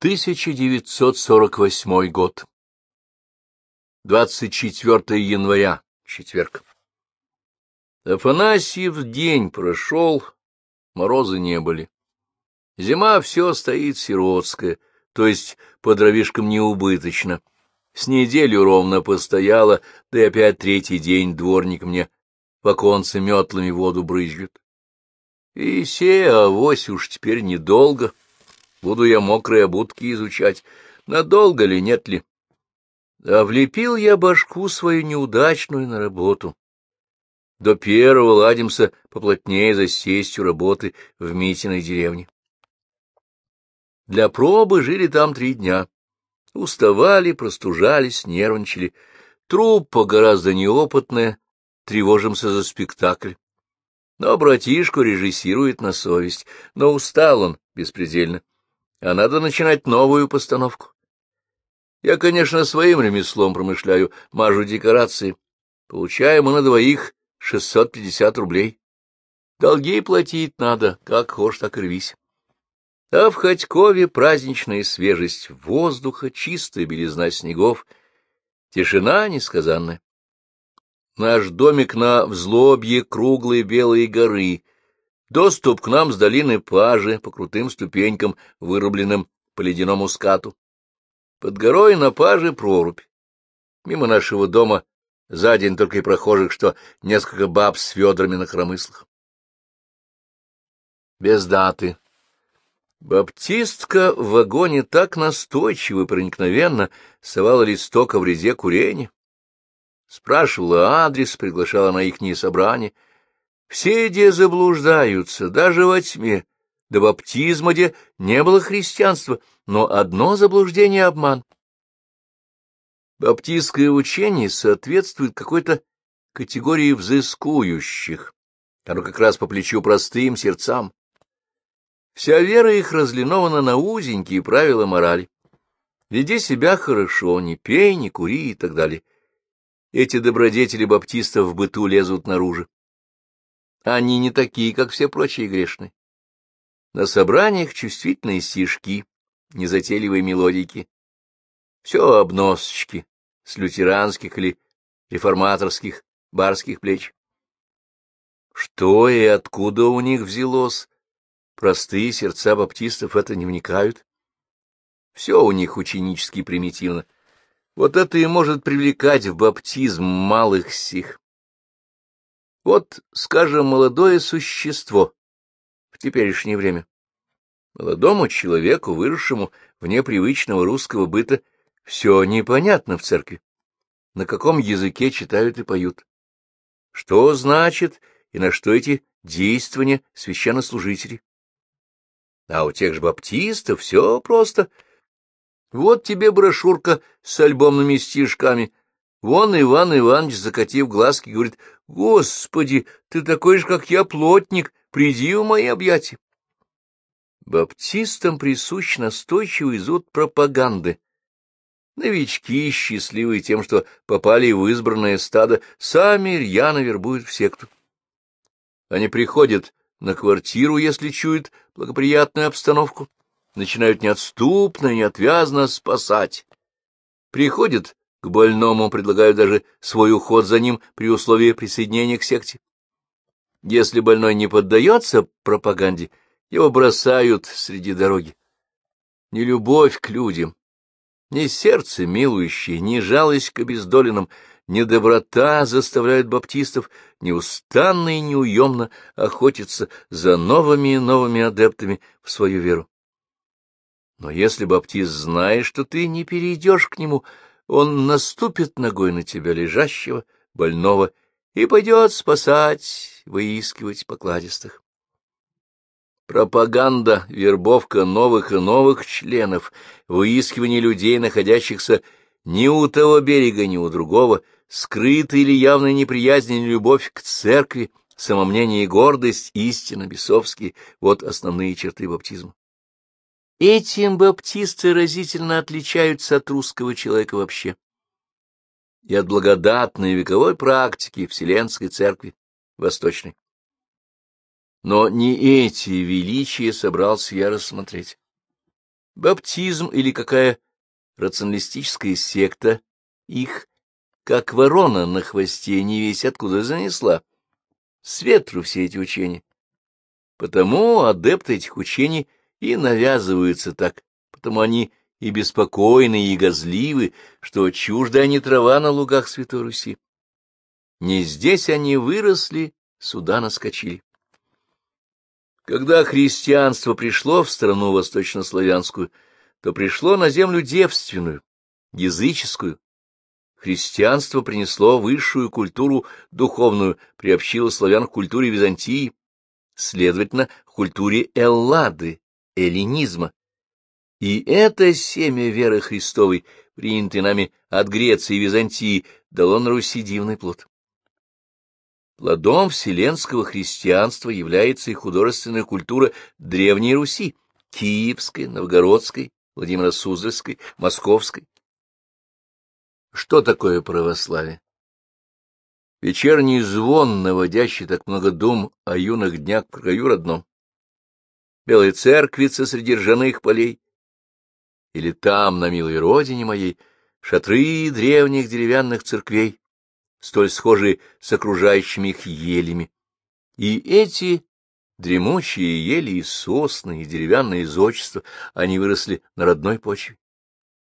1948 год. 24 января, четверг. Афанасьев день прошел, морозы не были. Зима все стоит сиротская, то есть по дровишкам неубыточно. С неделю ровно постояла, да и опять третий день дворник мне в оконце метлами воду брызжет. И се, авось уж теперь недолго. Буду я мокрые обутки изучать, надолго ли, нет ли. А влепил я башку свою неудачную на работу. До первого ладимся поплотнее за сестью работы в Митиной деревне. Для пробы жили там три дня. Уставали, простужались, нервничали. Труппа гораздо неопытная, тревожимся за спектакль. Но братишку режиссирует на совесть, но устал он беспредельно а надо начинать новую постановку. Я, конечно, своим ремеслом промышляю, мажу декорации. Получаем мы на двоих 650 рублей. Долги платить надо, как хошь, так и рвись. А в Ходькове праздничная свежесть воздуха, чистая белизна снегов, тишина несказанная. Наш домик на взлобье круглые белые горы — Доступ к нам с долины Пажи по крутым ступенькам, вырубленным по ледяному скату. Под горой на Паже прорубь. Мимо нашего дома за день только и прохожих, что несколько баб с ведрами на хромыслах. Без даты. Баптистка в вагоне так настойчиво и проникновенно совала листок о вреде курения. Спрашивала адрес, приглашала на ихние собрания — все де заблуждаются, даже во тьме. До баптизма де не было христианства, но одно заблуждение — обман. Баптистское учение соответствует какой-то категории взыскующих. Оно как раз по плечу простым сердцам. Вся вера их разлинована на узенькие правила морали. Веди себя хорошо, не пей, не кури и так далее. Эти добродетели баптистов в быту лезут наружу. Они не такие, как все прочие грешные. На собраниях чувствительные стишки, незатейливые мелодики. Все обносочки с лютеранских или реформаторских барских плеч. Что и откуда у них взялось? Простые сердца баптистов это не вникают. Все у них ученически примитивно. Вот это и может привлекать в баптизм малых сих. Вот, скажем, молодое существо в теперешнее время. Молодому человеку, выросшему вне привычного русского быта, все непонятно в церкви. На каком языке читают и поют. Что значит и на что эти действия священнослужителей? А у тех же баптистов все просто. Вот тебе брошюрка с альбомными стишками, Вон Иван Иванович, закатив глазки, говорит, «Господи, ты такой же, как я, плотник, приди в мои объятия». Баптистам присущ настойчивый зуд пропаганды. Новички, счастливые тем, что попали в избранное стадо, сами рьяно вербуют в секту. Они приходят на квартиру, если чуют благоприятную обстановку, начинают неотступно и неотвязно спасать. Приходят к больному предлагают даже свой уход за ним при условии присоединения к секте. Если больной не поддается пропаганде, его бросают среди дороги. Ни любовь к людям, ни сердце милующее, ни жалость к обездоленным, ни доброта заставляют баптистов неустанно и неуемно охотиться за новыми и новыми адептами в свою веру. Но если баптист знает, что ты не перейдешь к нему, он наступит ногой на тебя, лежащего, больного, и пойдет спасать, выискивать покладистых. Пропаганда, вербовка новых и новых членов, выискивание людей, находящихся ни у того берега, ни у другого, скрытая или явная неприязнь или любовь к церкви, самомнение и гордость, истина, бесовские — вот основные черты баптизма. Этим баптисты разительно отличаются от русского человека вообще и от благодатной вековой практики Вселенской Церкви Восточной. Но не эти величия собрался я рассмотреть. Баптизм или какая рационалистическая секта их, как ворона на хвосте, не весь откуда занесла. С ветру все эти учения. Потому адепты этих учений и навязываются так, потому они и беспокойны, и газливы, что чуждая не трава на лугах Святой Руси. Не здесь они выросли, сюда наскочили. Когда христианство пришло в страну восточнославянскую, то пришло на землю девственную, языческую. Христианство принесло высшую культуру духовную, приобщило славян к культуре Византии, следовательно, к культуре Эллады, эллинизма. И это семя веры Христовой, принятое нами от Греции и Византии, дало на Руси дивный плод. Плодом вселенского христианства является и художественная культура Древней Руси, Киевской, Новгородской, Владимира Суздальской, Московской. Что такое православие? Вечерний звон, наводящий так много дум о юных днях краю родном. Белой церквица среди ржаных полей. Или там, на милой родине моей, шатры древних деревянных церквей, столь схожие с окружающими их елями. И эти дремучие ели и сосны, и деревянные зодчества, они выросли на родной почве.